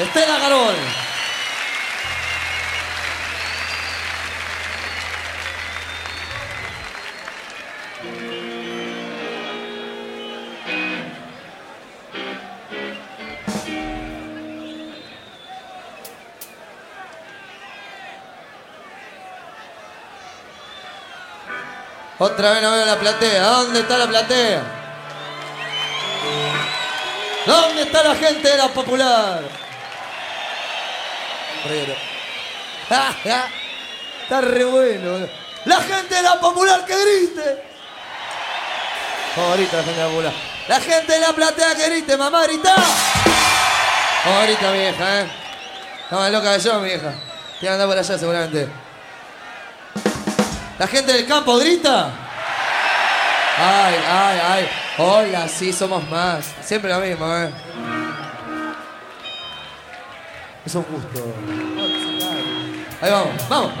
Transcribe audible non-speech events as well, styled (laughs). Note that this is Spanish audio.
Estela Carol. Otra vez no veo la platea. ¿Dónde está la platea? ¿Dónde está la gente de la popular? (laughs) Está re bueno. La gente de la popular que grite. Favorita la gente popular. La gente de la platea que grite, mamá, grita. Favorita, vieja, ¿eh? Está más loca que yo, vieja. Tiene que andar por allá seguramente. La gente del campo grita. Ay, ay, ay. Hola, sí, somos más. Siempre lo mismo, ¿eh? Es un gusto. Ahí vamos, vamos.